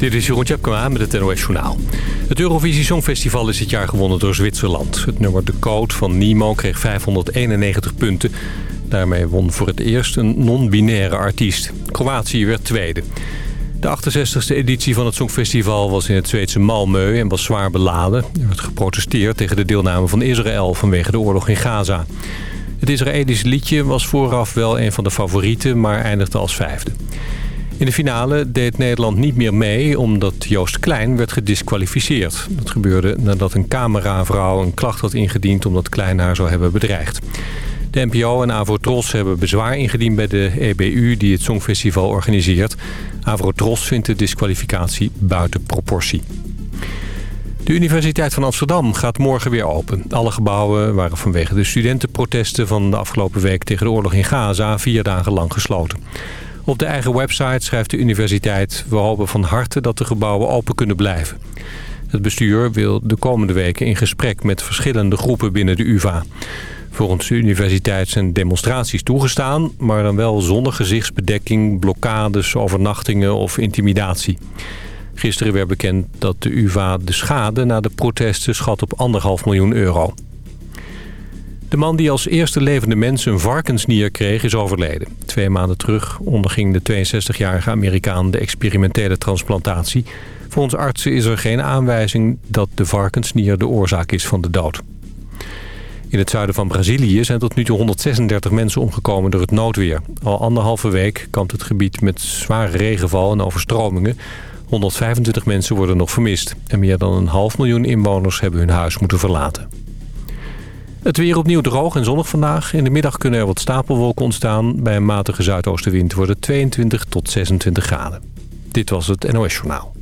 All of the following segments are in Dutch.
Dit is Jeroen Tjepkema met het NOS Journaal. Het Eurovisie Songfestival is dit jaar gewonnen door Zwitserland. Het nummer De Code van Nemo kreeg 591 punten. Daarmee won voor het eerst een non-binaire artiest. Kroatië werd tweede. De 68e editie van het Songfestival was in het Zweedse Malmö en was zwaar beladen. Er werd geprotesteerd tegen de deelname van Israël vanwege de oorlog in Gaza. Het Israëlische liedje was vooraf wel een van de favorieten, maar eindigde als vijfde. In de finale deed Nederland niet meer mee omdat Joost Klein werd gedisqualificeerd. Dat gebeurde nadat een cameravrouw een klacht had ingediend omdat Klein haar zou hebben bedreigd. De NPO en Avro-Tros hebben bezwaar ingediend bij de EBU die het Songfestival organiseert. Avro-Tros vindt de disqualificatie buiten proportie. De Universiteit van Amsterdam gaat morgen weer open. Alle gebouwen waren vanwege de studentenprotesten van de afgelopen week tegen de oorlog in Gaza vier dagen lang gesloten. Op de eigen website schrijft de universiteit... we hopen van harte dat de gebouwen open kunnen blijven. Het bestuur wil de komende weken in gesprek met verschillende groepen binnen de UvA. Volgens de universiteit zijn demonstraties toegestaan... maar dan wel zonder gezichtsbedekking, blokkades, overnachtingen of intimidatie. Gisteren werd bekend dat de UvA de schade na de protesten schat op anderhalf miljoen euro. De man die als eerste levende mens een varkensnier kreeg is overleden. Twee maanden terug onderging de 62-jarige Amerikaan de experimentele transplantatie. Volgens artsen is er geen aanwijzing dat de varkensnier de oorzaak is van de dood. In het zuiden van Brazilië zijn tot nu toe 136 mensen omgekomen door het noodweer. Al anderhalve week kampt het gebied met zware regenval en overstromingen. 125 mensen worden nog vermist. En meer dan een half miljoen inwoners hebben hun huis moeten verlaten. Het weer opnieuw droog en zonnig vandaag. In de middag kunnen er wat stapelwolken ontstaan. Bij een matige zuidoostenwind wordt het 22 tot 26 graden. Dit was het NOS Journaal.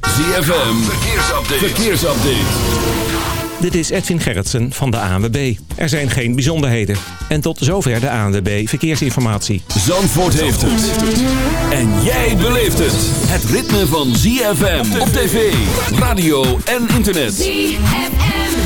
ZFM, verkeersupdate. verkeersupdate. Dit is Edwin Gerritsen van de ANWB. Er zijn geen bijzonderheden. En tot zover de ANWB Verkeersinformatie. Zandvoort heeft het. En jij beleeft het. Het ritme van ZFM op tv, radio en internet. ZFM.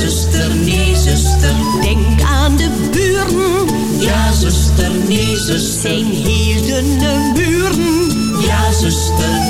zuster, nee, zuster. Denk aan de buren. Ja, zuster, nee, zuster. Zijn hier de buren. Ja, zuster, nee, zuster.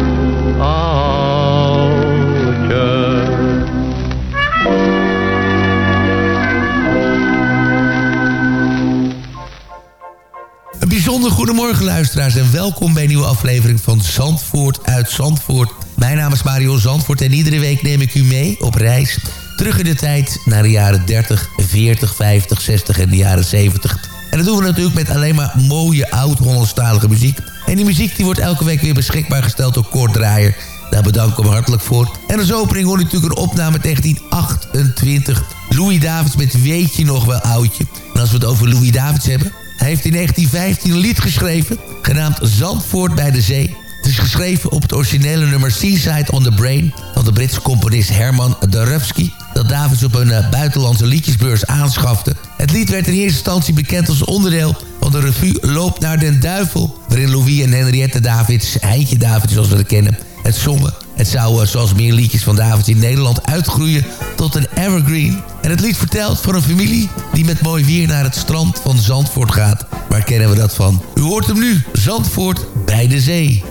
goedemorgen luisteraars en welkom bij een nieuwe aflevering van Zandvoort uit Zandvoort. Mijn naam is Mario Zandvoort en iedere week neem ik u mee op reis. Terug in de tijd naar de jaren 30, 40, 50, 60 en de jaren 70. En dat doen we natuurlijk met alleen maar mooie oud-Hollandstalige muziek. En die muziek die wordt elke week weer beschikbaar gesteld door Kort Draaier. Daar bedank ik hem hartelijk voor. En als opening hoor je natuurlijk een opname 1928. Louis Davids met Weet je nog wel oudje. En als we het over Louis Davids hebben... Hij heeft in 1915 een lied geschreven, genaamd Zandvoort bij de Zee. Het is geschreven op het originele nummer Seaside on the Brain... van de Britse componist Herman Darewski... dat Davids op een eh, buitenlandse liedjesbeurs aanschafte. Het lied werd in eerste instantie bekend als onderdeel van de revue Loop naar den Duivel... waarin Louis en Henriette Davids, Heintje Davids zoals we het kennen, het zongen. Het zou, eh, zoals meer liedjes van Davids in Nederland, uitgroeien tot een evergreen. En het lied vertelt van een familie die met mooi weer naar het strand van Zandvoort gaat. Waar kennen we dat van? U hoort hem nu, Zandvoort bij de zee.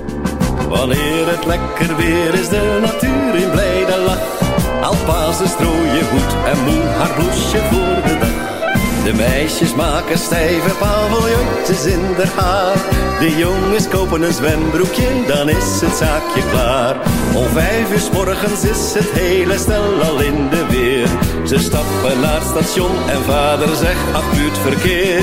Wanneer het lekker weer is, de natuur in blijde lach. Alpazen strooien goed en moe haar bloesje voor de dag. De meisjes maken stijve paviljoentjes in de haar. De jongens kopen een zwembroekje, dan is het zaakje klaar. Om vijf uur s morgens is het hele stel al in de weer. Ze stappen naar het station en vader zegt, ach verkeer.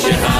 familiehusje gaat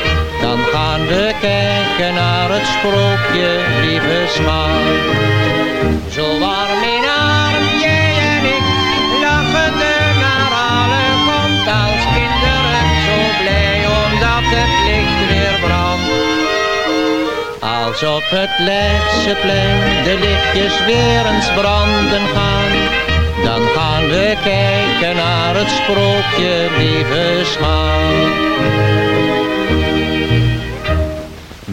Dan gaan we kijken naar het sprookje, lieve schat. Zo warm in arm, jij en ik, lachende naar alle komt als kinderen. Zo blij omdat het licht weer brandt. Als op het Leidseplein de lichtjes weer eens branden gaan. Dan gaan we kijken naar het sprookje, lieve schat.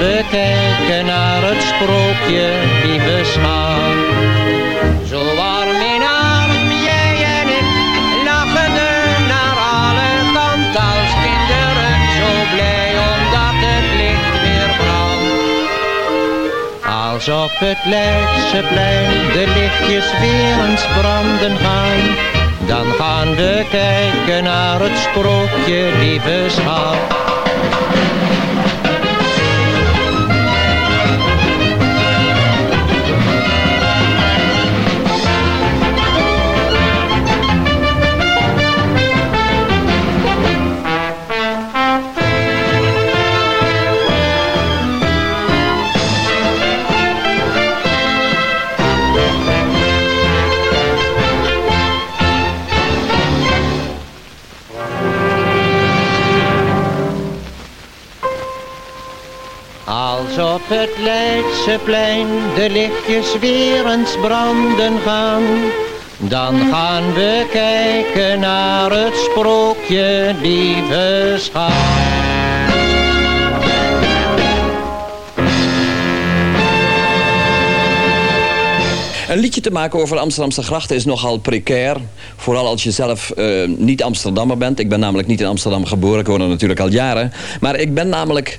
We kijken naar het sprookje, lieve schat. Zo warm in arm, jij en ik, lachende naar alle kanten als kinderen. Zo blij omdat het licht weer brandt. Als op het Leidseplein de lichtjes weer eens branden gaan. Dan gaan we kijken naar het sprookje, lieve schat. Het Leidseplein de lichtjes weer eens branden gaan, dan gaan we kijken naar het sprookje, lieve schat. Een liedje te maken over Amsterdamse grachten is nogal precair. Vooral als je zelf eh, niet Amsterdammer bent. Ik ben namelijk niet in Amsterdam geboren. Ik woon er natuurlijk al jaren. Maar ik ben namelijk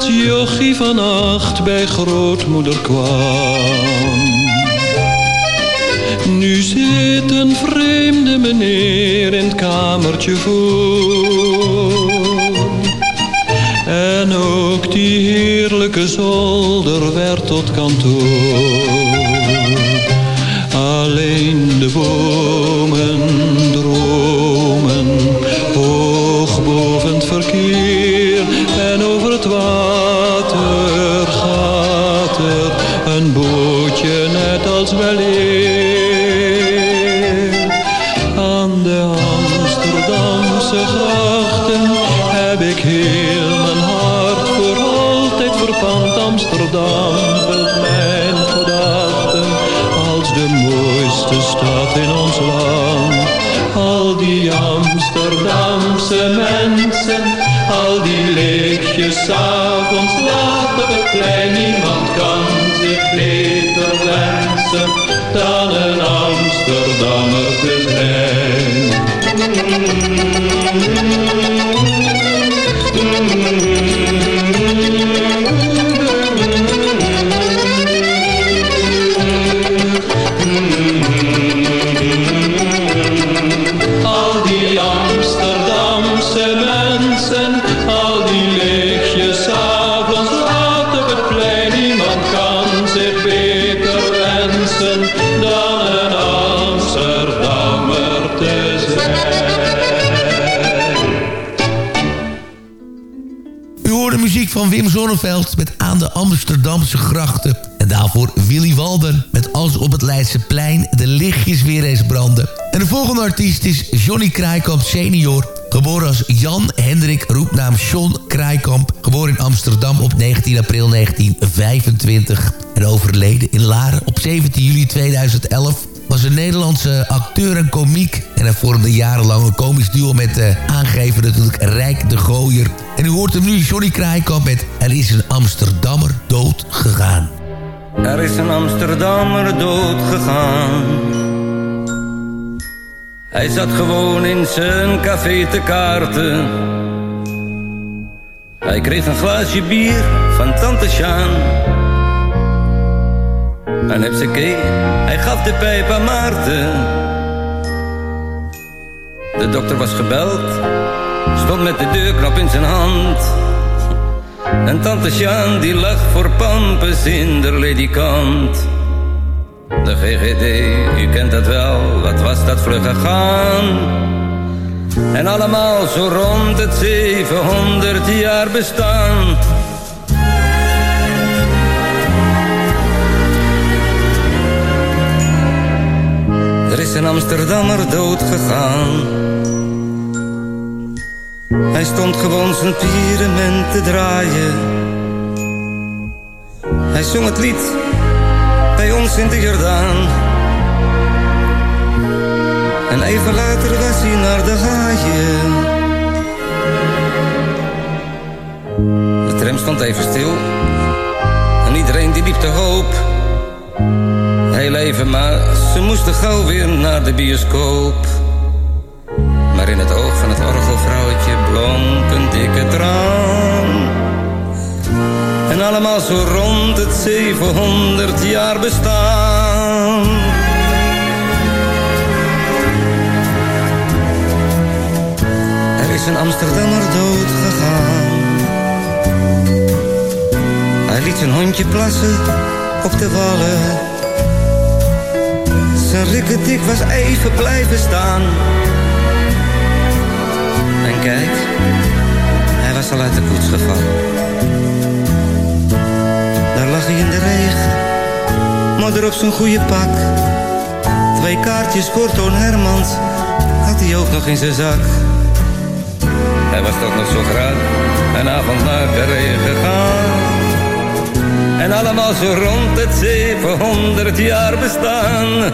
jochie van acht bij grootmoeder kwam. Nu zit een vreemde meneer in het kamertje voor. En ook die heerlijke zolder werd tot kantoor. Alleen de bomen dromen hoog boven het verkeer. En over het water een bootje net als weleer. Met Aan de Amsterdamse grachten. En daarvoor Willy Walden met Als op het Leidseplein de lichtjes weer eens branden. En de volgende artiest is Johnny Kraaikamp senior. Geboren als Jan Hendrik, roepnaam John Kraaikamp. Geboren in Amsterdam op 19 april 1925. En overleden in Laren op 17 juli 2011 was een Nederlandse acteur en komiek. En hij vormde jarenlang een komisch duo met de aangever natuurlijk Rijk de Gooier. En u hoort hem nu, Johnny Kraaikamp met Er is een Amsterdammer dood gegaan. Er is een Amsterdammer dood gegaan. Hij zat gewoon in zijn café te kaarten. Hij kreeg een glaasje bier van tante Sjaan. En hupsakee, hij gaf de pijp aan Maarten. De dokter was gebeld, stond met de deurknop in zijn hand. En tante Sjaan die lag voor pampes in de ledikant. De GGD, u kent dat wel, wat was dat vlug gegaan. En allemaal zo rond het 700 jaar bestaan. Er is een Amsterdammer dood gegaan. Hij stond gewoon zijn pyramid te draaien. Hij zong het lied bij ons in de Jordaan. En even later was hij naar de haaien. De tram stond even stil. En iedereen die liep te hoop. Heel even, maar ze moesten gauw weer naar de bioscoop. Maar in het oog van het orgelvrouwtje blonk een dikke traan. En allemaal zo rond het 700 jaar bestaan. Er is een Amsterdammer dood gegaan. Hij liet zijn hondje plassen op de wallen. Zijn rikketik was even blijven staan. Kijk, hij was al uit de koets gevallen. Daar lag hij in de regen, modder op zijn goede pak. Twee kaartjes voor Toon Hermans had hij ook nog in zijn zak. Hij was toch nog zo graag een avond naar de regen gegaan. En allemaal zo rond het 700 jaar bestaan.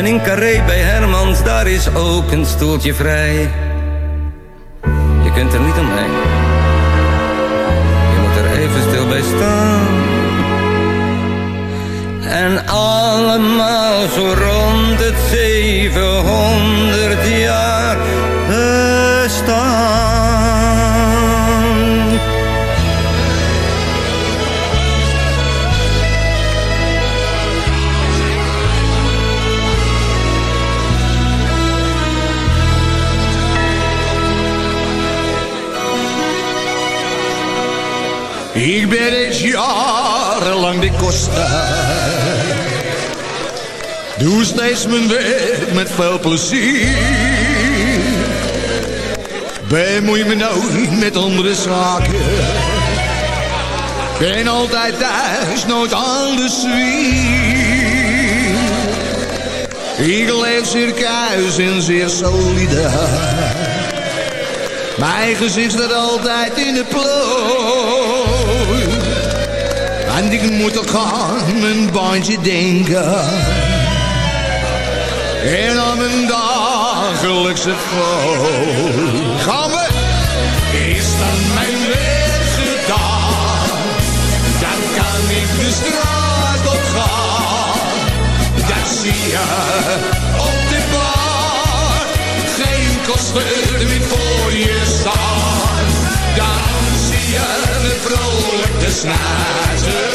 En in Carré bij Hermans, daar is ook een stoeltje vrij. Je kunt er niet omheen. Je moet er even stil bij staan. En allemaal zo rond het 700 jaar bestaan. Jarenlang de koster. Doe steeds mijn werk met veel plezier. Bemoei me nooit met andere zaken. Ben altijd thuis, nooit aan de zwier. Ik leef circuis en zeer solide. Mijn gezicht staat altijd in de plooi. En ik moet ook aan mijn bandje denken. En aan mijn dagelijkse fooi. Gaan we? Is dan mijn werk gedaan? Dan kan ik de straat op gaan. Dat zie je op de bar. Geen kosten meer voor je staan. Dan zie je me vrolijk snazen.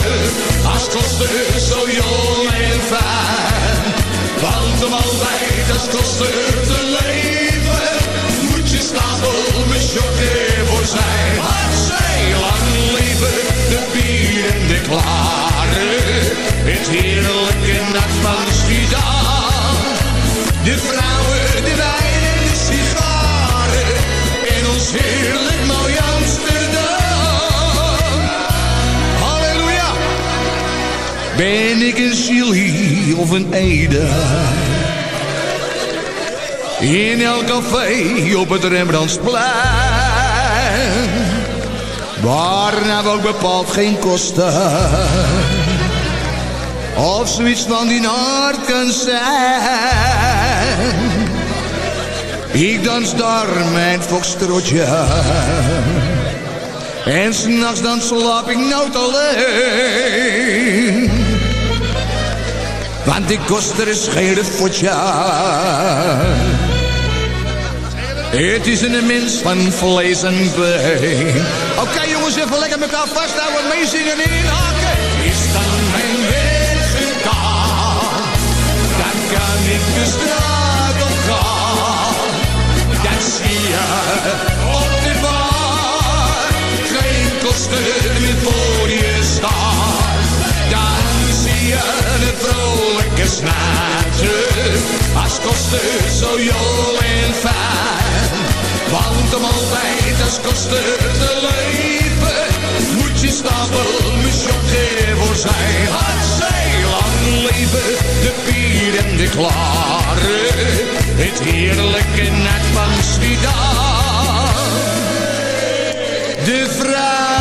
Als kosten zo jong en fijn. Want om altijd als koster te leven, moet je stapel me choqué voor zijn. Maar zij lang leven de bier en de klaren. Het heerlijke nacht van Schiedam. De vrouwen, de wijn en de sigaren. En ons heerlijk Ben ik een Chili of een Ede? In elk café op het Rembrandtsplein. Waar nou ook bepaald geen kosten. Of zoiets van die kan zijn. Ik dans daar mijn foxtrotje. En s'nachts dan slaap ik nooit alleen. Want die koster is geen fotje. Het is een mens van vlees en been. Oké jongens, even lekker met elkaar vasthouden, meezingen en inhaken. Is dan mijn werk gedaan, dan kan ik de straat op gaan. Dat zie je op de bar, geen kosten meer voor je staan. Dan zie je een vrolijke maatje als kosten zo jol en fijn. Want om altijd als kosten te leven, moet je stapel misjokken voor zijn. Had zij lang leven, de pier en de klare, het heerlijke net van Schiedam. De vrouw.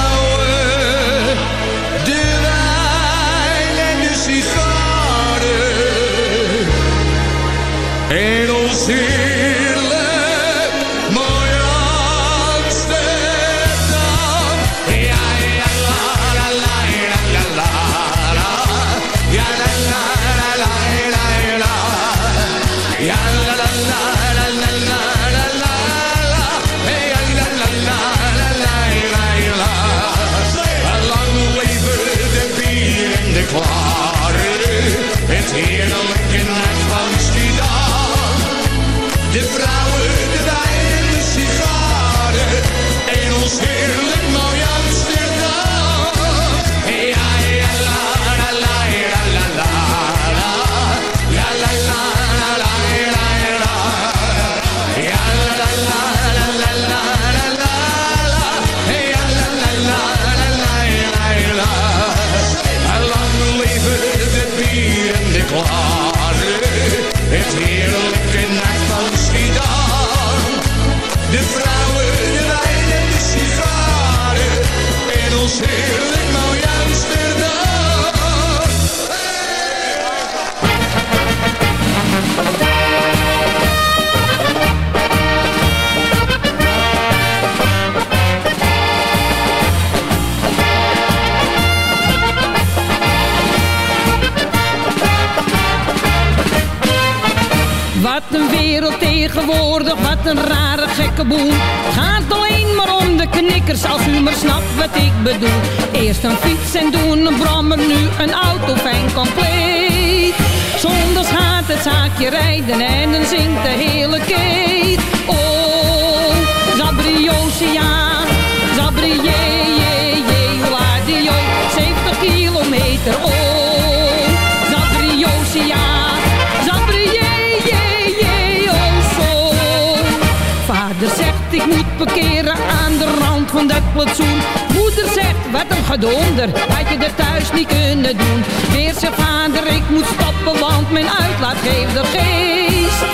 Dat plantsoen. Moeder zegt wat een gedonder, had je er thuis niet kunnen doen. Weer zegt vader ik moet stoppen want mijn uitlaat geeft de geest.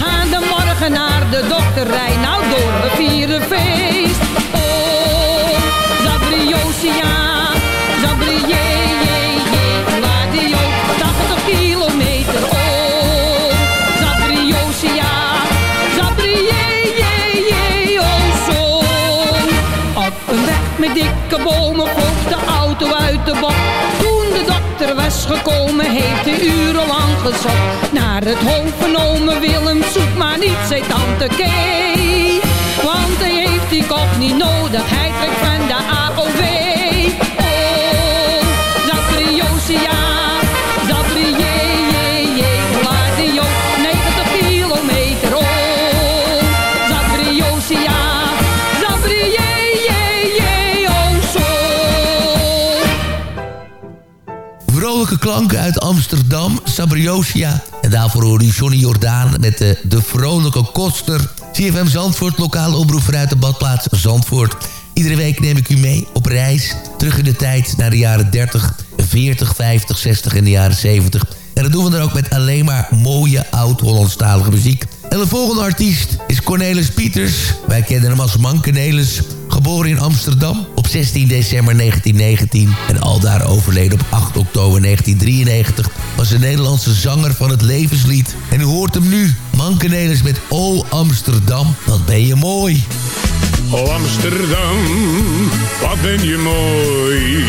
Ga dan morgen naar de dokter, rij nou door, we vieren feest. Oh, Zabrie, gekomen, heeft hij urenlang gezocht. Naar het hoofd van ome Willem, zoek maar niet, zei tante Kee. Want hij heeft die kop niet nodig, hij Amsterdam, Sabriosia. En daarvoor hoorde u Johnny Jordaan met de, de vrolijke koster. CFM Zandvoort, lokale omroep vanuit de badplaats Zandvoort. Iedere week neem ik u mee op reis. Terug in de tijd naar de jaren 30, 40, 50, 60 en de jaren 70. En dat doen we dan ook met alleen maar mooie oud-Hollandstalige muziek. En de volgende artiest is Cornelis Pieters. Wij kennen hem als Man Cornelis. Geboren in Amsterdam op 16 december 1919 en aldaar overleden op 8 oktober 1993... was een Nederlandse zanger van het levenslied. En u hoort hem nu, Man Cornelis met O Amsterdam, wat ben je mooi. Oh Amsterdam, wat ben je mooi.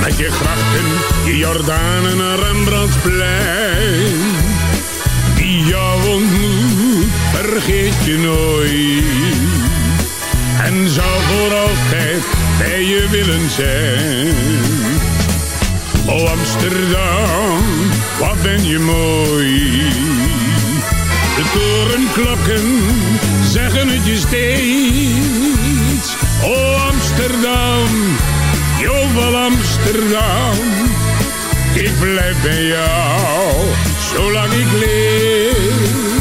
Met je grachten, je Jordanen en Rembrandtsplein. Wie jou ontmoet, vergeet je nooit. En zou voor altijd bij je willen zijn. Oh Amsterdam, wat ben je mooi. De torenklokken zeggen het je steeds. Oh Amsterdam, jovel Amsterdam. Ik blijf bij jou, zolang ik leef.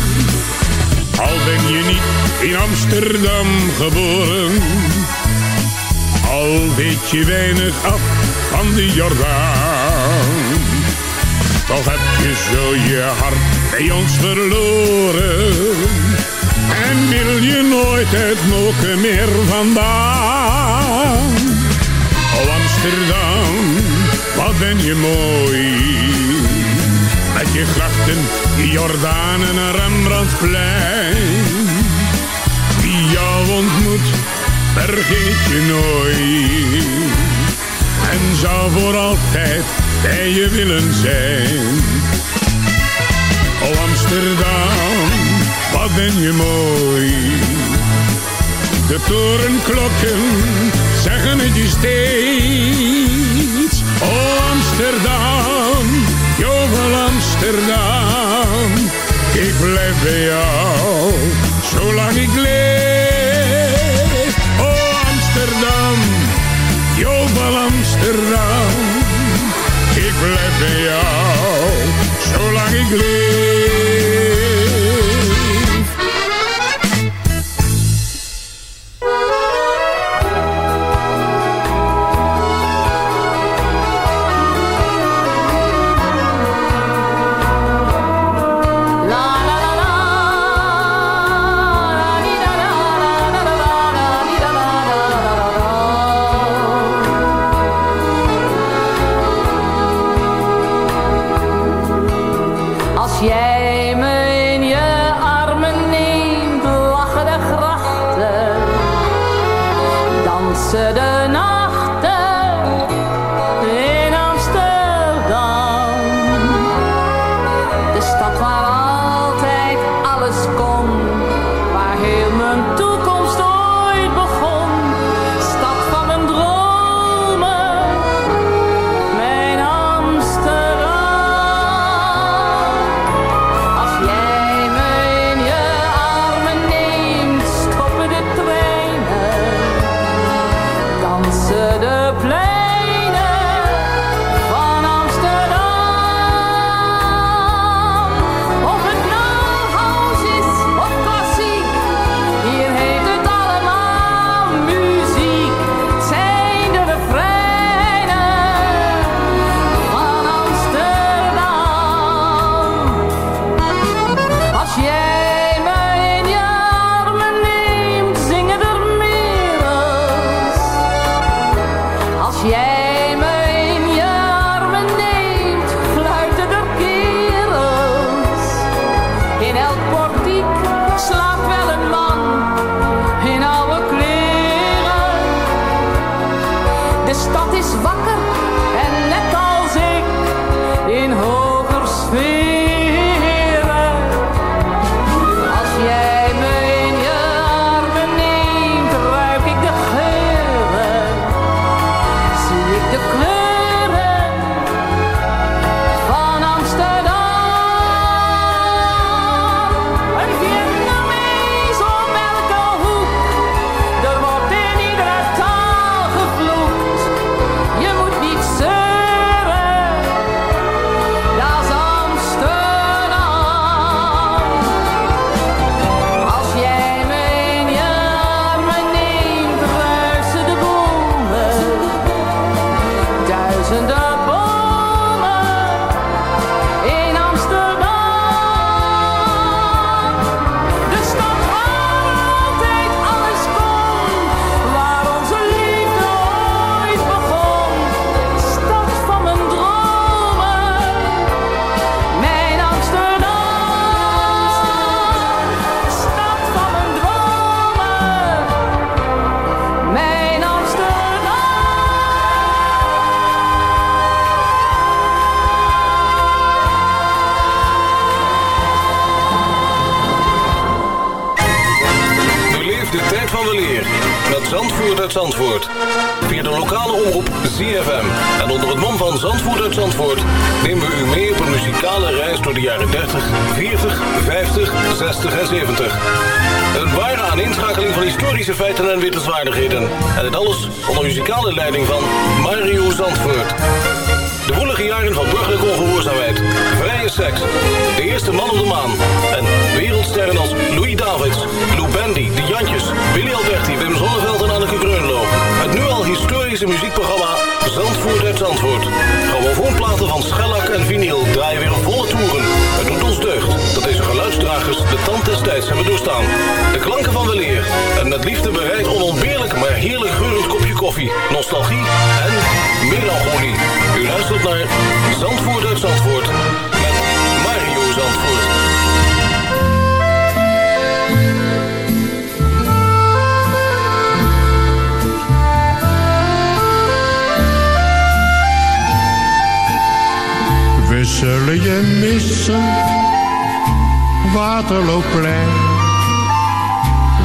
Al ben je niet in Amsterdam geboren. Al weet je weinig af van de Jordaan. Toch heb je zo je hart bij ons verloren. En wil je nooit het mogen meer vandaan. O Amsterdam, wat ben je mooi die grachten, Jordaan en Rembrandtplein. Wie jou ontmoet, vergeet je nooit. En zou voor altijd bij je willen zijn. O Amsterdam, wat ben je mooi. De torenklokken zeggen het je steeds. O Amsterdam Amsterdam. Ik blijf bij jou, zolang ik leef. Oh Amsterdam, Jobal Amsterdam. Ik blijf bij jou, zolang ik leef.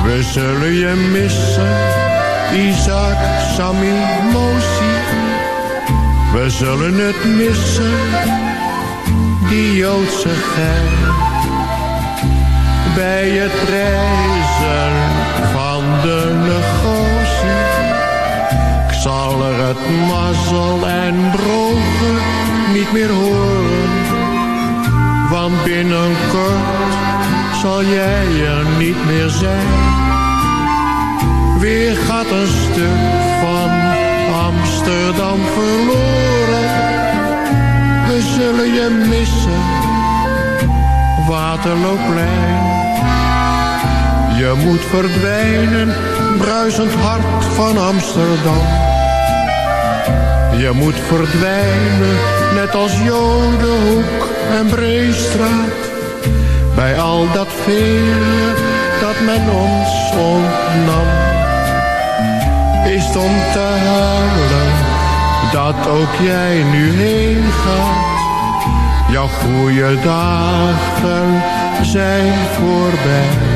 We zullen je missen, Isaac, Sammy, Mosi. We zullen het missen, die Joodse gein. Bij het reizen van de negotie. Ik zal er het mazzel en brogen niet meer horen. Want binnenkort zal jij er niet meer zijn. Weer gaat een stuk van Amsterdam verloren. We zullen je missen, Waterlooplein. Je moet verdwijnen, bruisend hart van Amsterdam. Je moet verdwijnen, net als Jodenhoek en Breestraat. Bij al dat vele dat men ons ontnam. Is om te huilen, dat ook jij nu heen gaat. Jouw goede dagen zijn voorbij.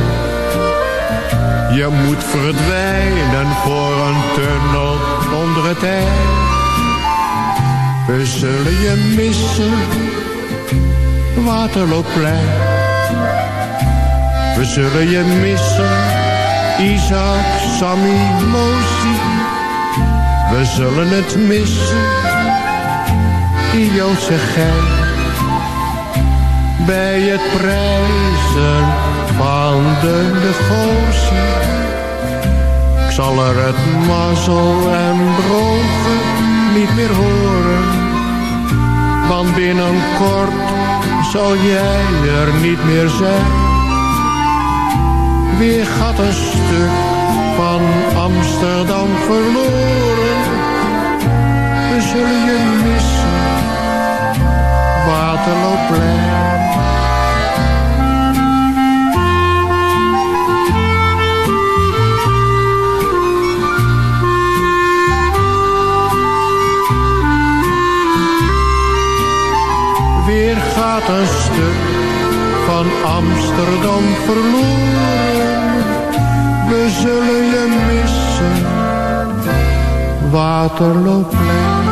Je moet verdwijnen voor een tunnel onder het ijs. We zullen je missen, Waterloopplein. We zullen je missen, Isaac, Sammy, Mosi. We zullen het missen, Joodse gein. Bij het prijzen van de negotie. Ik zal er het mazzel en brogen niet meer horen. Want binnenkort zal jij er niet meer zijn. Weer gaat een stuk van Amsterdam verloren. We zullen je missen, Waterloopplein. Weer gaat een stuk van Amsterdam verloren. We zullen je missen, Waterloopplein.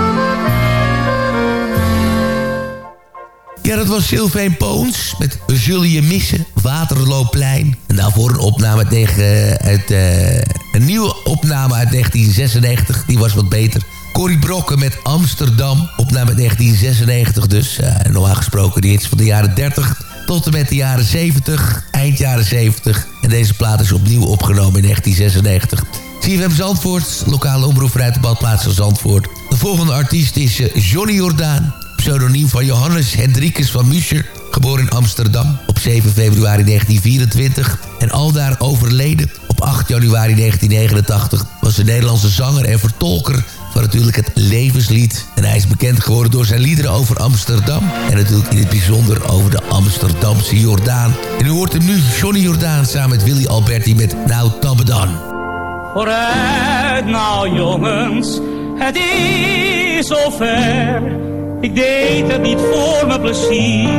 Ja, dat was Sylvain Poons met We zullen je missen, Waterloopplein. En daarvoor een opname tegen, uit, eh, een nieuwe opname uit 1996. Die was wat beter. Corrie Brokken met Amsterdam. Opname 1996 dus. Uh, normaal gesproken die hits van de jaren 30 tot en met de jaren 70. Eind jaren 70. En deze plaat is opnieuw opgenomen in 1996. CFM Zandvoort, lokale omroep vanuit de badplaats van Zandvoort. De volgende artiest is uh, Johnny Jordaan. Pseudoniem van Johannes Hendrikus van Muscher. Geboren in Amsterdam op 7 februari 1924. En aldaar overleden op 8 januari 1989. Was een Nederlandse zanger en vertolker van natuurlijk het levenslied. En hij is bekend geworden door zijn liederen over Amsterdam. En natuurlijk in het bijzonder over de Amsterdamse Jordaan. En u hoort hem nu, Johnny Jordaan, samen met Willy Alberti met Nou Tabbedan. Vooruit nou jongens, het is zover. Ik deed het niet voor mijn plezier.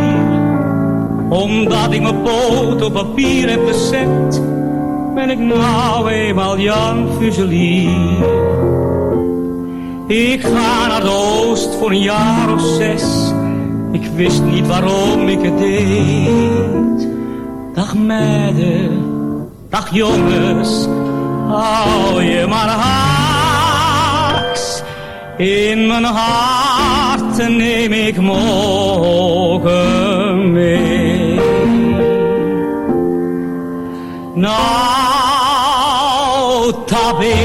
Omdat ik mijn poot op papier heb gezet, ben ik nou eenmaal Jan Fuselier. Ik ga naar de oost voor een jaar of zes. Ik wist niet waarom ik het deed. Dag meiden, dag jongens, hou je maar haaks. In mijn hart neem ik morgen mee. Nou, tabé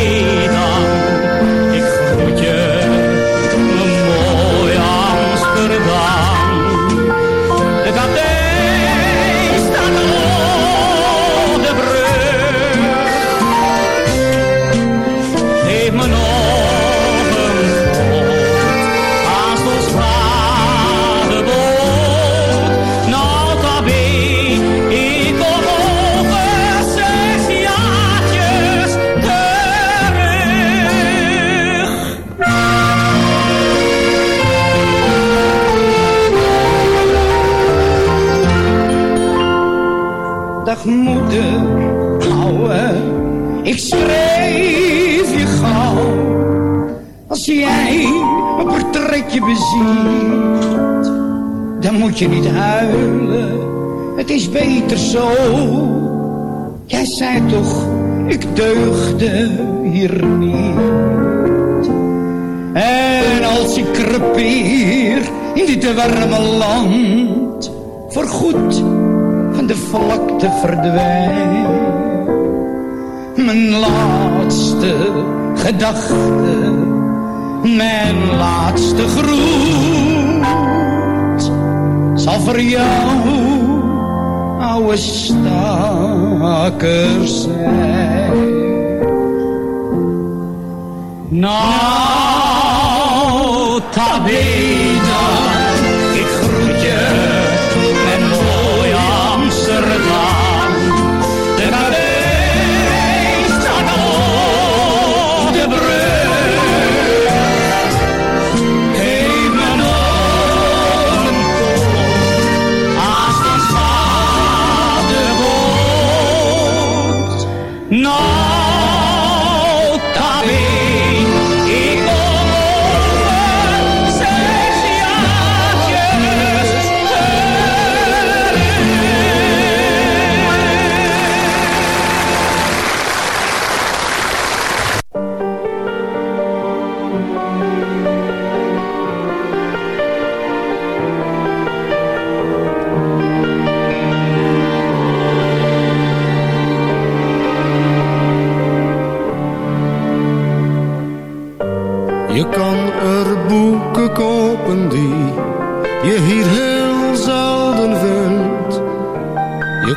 dan moet je niet huilen. Het is beter zo. Jij zei toch, ik deugde hier niet. En als ik krepeer in dit warme land, voorgoed van de vlakte verdwijn. Mijn laatste gedachte, mijn laatste groet, voor jou, oude staker zijn. Nota bene,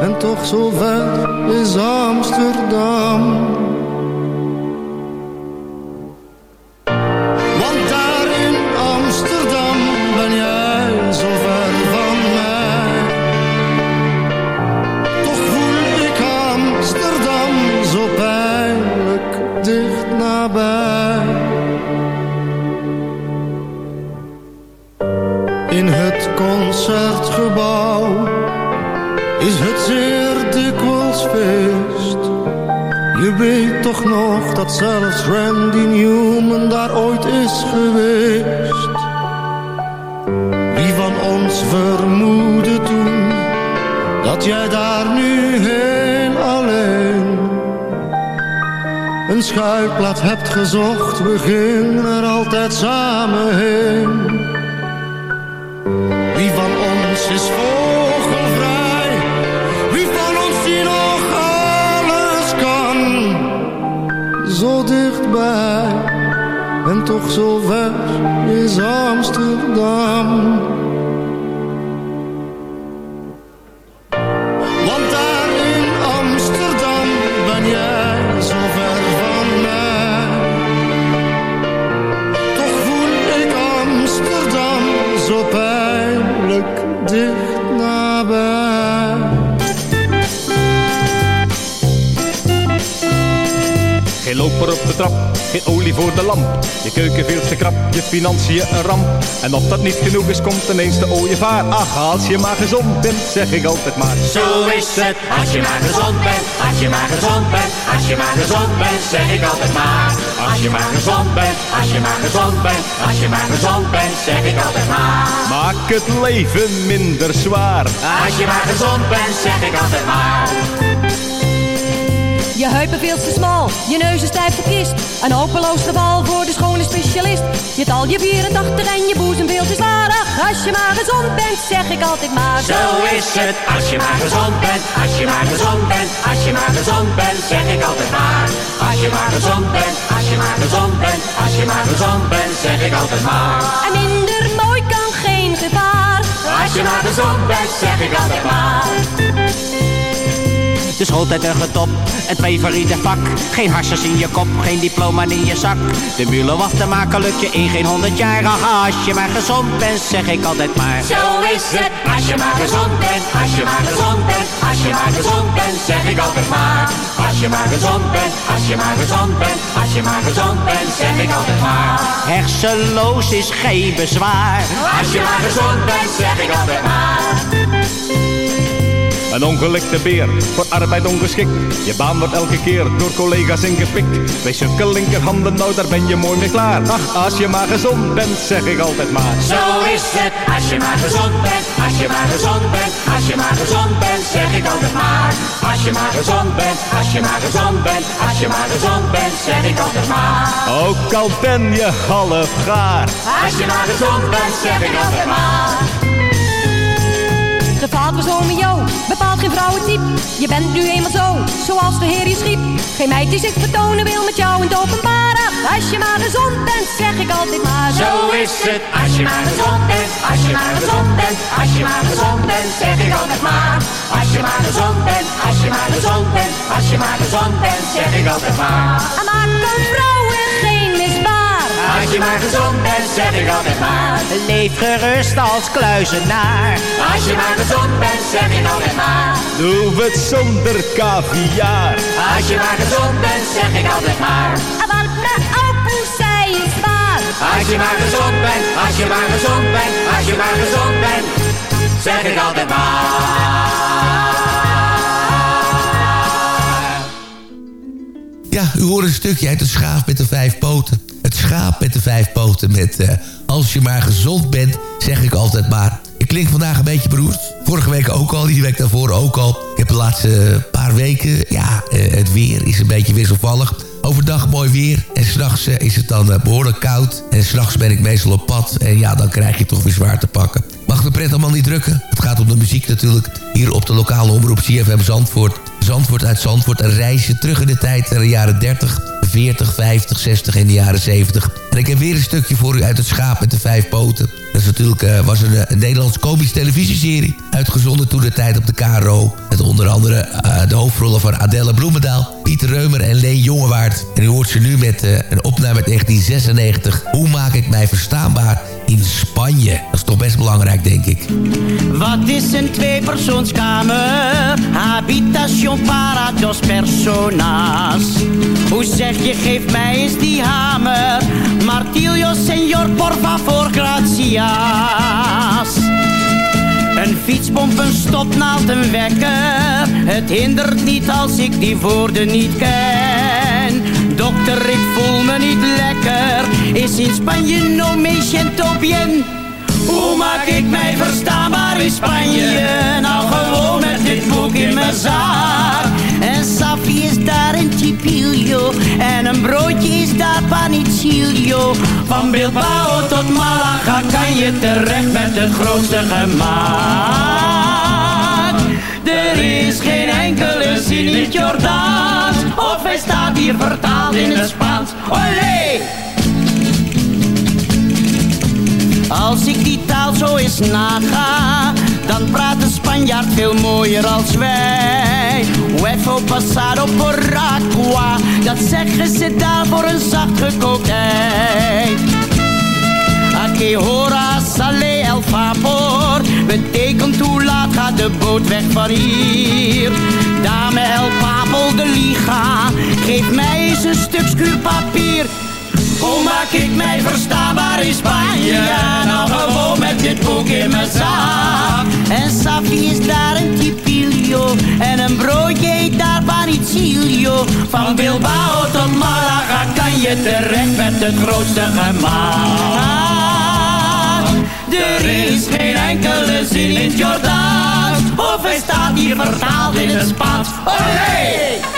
en toch zo ver is Amsterdam. Dat zelfs Randy Newman daar ooit is geweest. Wie van ons vermoedde toen dat jij daar nu heel alleen een schuilplaats hebt gezocht? We gingen er altijd samen heen. Wie van ons is en toch zo ver is Amsterdam. Want loper op de trap, geen olie voor de lamp. Je keuken veel te krap, je financiën een ramp. En of dat niet genoeg is, komt ineens de ooievaar. Ach, als je maar gezond bent, zeg ik altijd maar. Zo is het, als je maar gezond bent, als je maar gezond bent, als je maar gezond bent, zeg ik altijd maar. Als je maar gezond bent, als je maar gezond bent, als je maar gezond bent, zeg ik altijd maar. Maak het leven minder zwaar. Als je maar gezond bent, zeg ik altijd maar. Je heupen veel te smal, je neus is stijf verkist. Een hopeloos geval voor de schone specialist. Je tal je 84 en je boezem veel te zwaar. Ach, als je maar gezond bent, zeg ik altijd maar. Zo is het, als je maar gezond bent, als je maar gezond bent, als je maar gezond bent, zeg ik altijd maar. Als je maar gezond bent, als je maar gezond bent, als je maar gezond bent, zeg ik altijd maar. En minder mooi kan geen gevaar. als je maar gezond bent, zeg ik altijd maar. De schooltijd er getop, het favoriete vak. Geen harsers in je kop, geen diploma in je zak. De mulen was te maken lukt je in geen honderd jaar. Ach, als je maar gezond bent, zeg ik altijd maar. Zo is het, als je maar gezond bent, als je maar gezond bent, als je maar gezond bent, zeg ik altijd maar. Als je maar gezond bent, als je maar gezond bent, als je maar gezond bent, zeg ik altijd maar. Hersenloos is geen bezwaar. Als je maar gezond bent, zeg ik altijd maar. Een ongelikte beer, voor arbeid ongeschikt. Je baan wordt elke keer door collega's ingepikt. Bij zulke linkerhanden, nou daar ben je mooi mee klaar. Ach, als je maar gezond bent, zeg ik altijd maar. Zo is het, als je maar gezond bent, als je maar gezond bent, als je maar gezond bent, zeg ik altijd maar. Als je maar gezond bent, als je maar gezond bent, als je maar gezond bent, zeg ik altijd maar. Ook al ben je half gaar. Als je maar gezond bent, zeg ik altijd maar. Gevaald persoon met jou, bepaalt geen vrouwentype. Je bent nu eenmaal zo, zoals de Heer je schiep. Geen meid die zich vertonen wil met jou in het openbaar. Ach, Als je maar gezond bent, zeg ik altijd maar. Zo is het, als je maar gezond bent, als je maar gezond bent, als je maar gezond bent, zeg ik altijd maar. Als je maar gezond bent, als je maar gezond bent, als je maar gezond bent, zeg ik altijd maar. Maak een vrouwen geen misbaar. Als je maar gezond zeg ik altijd maar. Leef gerust als kluizenaar. Als je maar gezond bent, zeg ik altijd maar. Doe het zonder caviar. Als je maar gezond bent, zeg ik altijd maar. Want mijn opoe zij is waar. Als je maar gezond bent, als je maar gezond bent, als je maar gezond bent, zeg ik altijd maar. Ja, u hoort een stukje uit het schaaf met de vijf poten. Het schaap met de vijf poten met... eh, als je maar gezond bent, zeg ik altijd maar. Ik klink vandaag een beetje beroerd. Vorige week ook al, die week daarvoor ook al. Ik heb de laatste paar weken... Ja, eh, het weer is een beetje wisselvallig. Overdag mooi weer. En s'nachts eh, is het dan eh, behoorlijk koud. En s'nachts ben ik meestal op pad. En ja, dan krijg je toch weer zwaar te pakken. Mag de pret allemaal niet drukken. Het gaat om de muziek natuurlijk. Hier op de lokale omroep CFM Zandvoort. Zandvoort uit Zandvoort. Een reisje terug in de tijd naar de jaren 30, 40, 50, 60 en de jaren 70. En ik heb weer een stukje voor u uit het schaap met de vijf poten. Dat is natuurlijk, eh, was een, eh, een Nederlands komisch televisieserie. Uitgezonden toen de tijd op de KRO. Met onder andere eh, de hoofdrollen van Adelle Bloemendaal, Pieter Reumer en Leen Jongewaard. En u hoort ze nu met een opname uit 1996. Hoe maak ik mij verstaanbaar in Spanje? Dat is toch best belangrijk, denk ik. Wat is een tweepersoonskamer? Habitation para dos personas. Hoe zeg je, geef mij eens die hamer. Martillo, señor, por favor, gracias. Een fietspomp, een stopnaald, een wekker. Het hindert niet als ik die woorden niet ken. Dokter, ik voel me niet lekker. In Spanje no me siento bien. Hoe maak ik mij verstaanbaar in Spanje? Nou gewoon met dit boek in mijn zaak. En Safi is daar een chipillo. En een broodje is daar panicillo. Van Bilbao tot Malaga kan je terecht met het grootste gemaak. Er is geen enkele zin in het Jordaans. Of hij staat hier vertaald in het Spaans. Olé! Als ik die taal zo eens naga, dan praat een Spanjaard veel mooier als wij. Huevo pasado por agua, dat zeggen ze daar voor een zacht gekookt ei. A que hora sale el vapor, betekent hoe laat gaat de boot weg van hier. Dame el papel de liga, geef mij eens een stuk schuurpapier. Hoe maak ik mij verstaanbaar in Spanje? Ja, nou gewoon met dit boek in mijn zak. En Safi is daar een tipilio. En een broodje eet daar panicilio. Van Bilbao tot Malaga kan je terecht met het grootste gemaak. Er is geen enkele zin in het Jordaans. Of hij staat hier vertaald in het Spaans. Olé!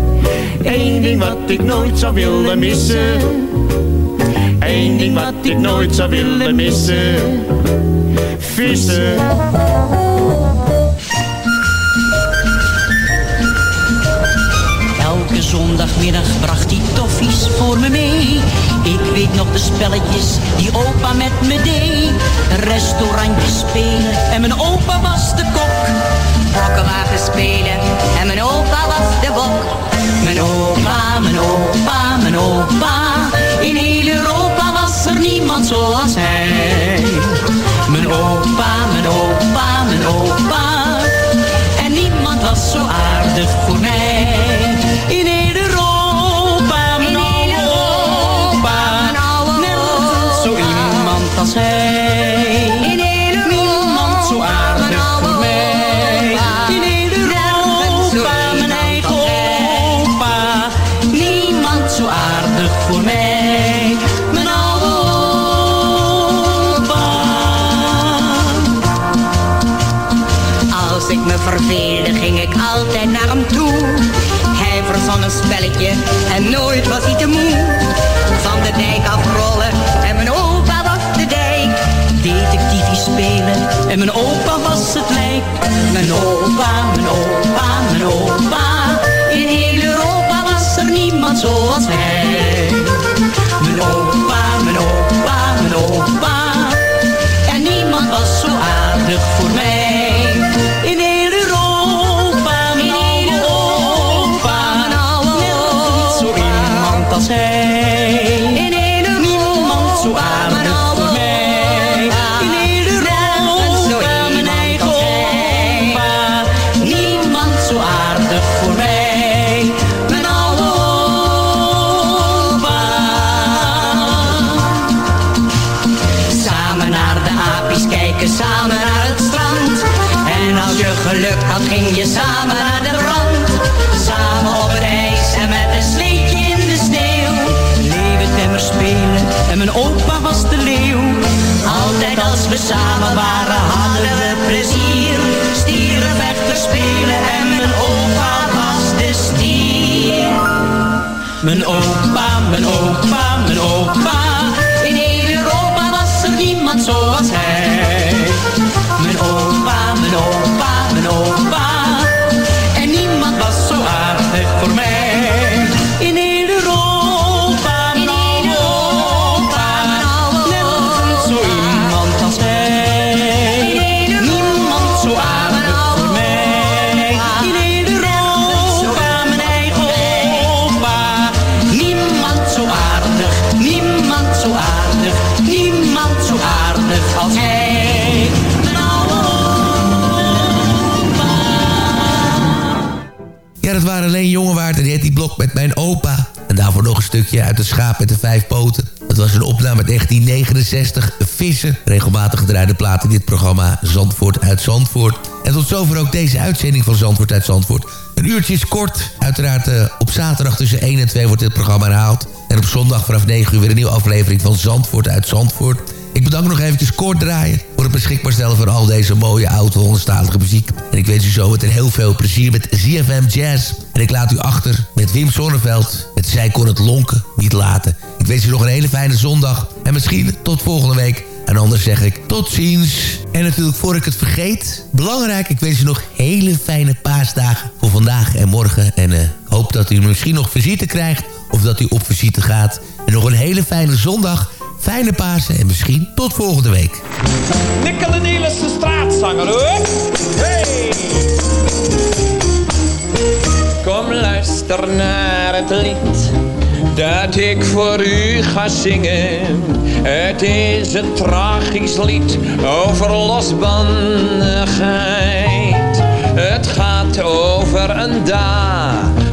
Eén ding wat ik nooit zou willen missen. Eén ding wat ik nooit zou willen missen. Vissen. Elke zondagmiddag bracht hij toffies voor me mee. Ik weet nog de spelletjes die opa met me deed. Restaurantjes spelen en mijn opa was de kok. Bokkenwagen spelen en mijn opa was de bok. Mijn opa, mijn opa, mijn opa. In heel Europa was er niemand zoals hij. Mijn opa, mijn opa, mijn opa. En niemand was zo aardig voor mij. In heel Europa, mijn opa. Nergens zo iemand als hij. Opa, mijn opa. In heel Europa was er niemand zoals hij. Met mijn opa. En daarvoor nog een stukje uit de schaap met de vijf poten. Dat was een opname uit 1969. Vissen. Regelmatig gedraaide plaat in dit programma Zandvoort uit Zandvoort. En tot zover ook deze uitzending van Zandvoort uit Zandvoort. Een uurtje is kort. Uiteraard eh, op zaterdag tussen 1 en 2 wordt dit programma herhaald. En op zondag vanaf 9 uur weer een nieuwe aflevering van Zandvoort uit Zandvoort. Ik bedank nog eventjes Kort Draaien voor het beschikbaar stellen van al deze mooie oud-Hollandstalige muziek. En ik wens u zo met heel veel plezier met ZFM Jazz. En ik laat u achter met Wim Sonneveld. Met Zij kon het lonken niet laten. Ik wens u nog een hele fijne zondag. En misschien tot volgende week. En anders zeg ik tot ziens. En natuurlijk voor ik het vergeet. Belangrijk, ik wens u nog hele fijne paasdagen voor vandaag en morgen. En eh, hoop dat u misschien nog visite krijgt. Of dat u op visite gaat. En nog een hele fijne zondag. Fijne Pasen en misschien tot volgende week. Nikkele Nielissen straatzanger hoor. Hey! Kom luister naar het lied dat ik voor u ga zingen. Het is een tragisch lied over losbandigheid. Het gaat over een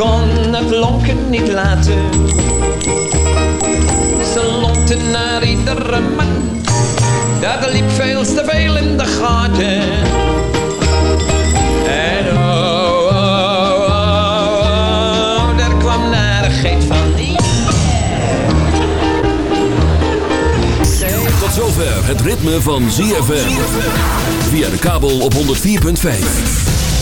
kon het lonken niet laten. Ze lonkte naar iedere man. Dat liep veel te veel in de gaten. En oh, oh, oh, oh, daar kwam narigheid van. Tot zover het ritme van ZFM. Via de kabel op 104.5.